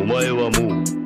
お前はもう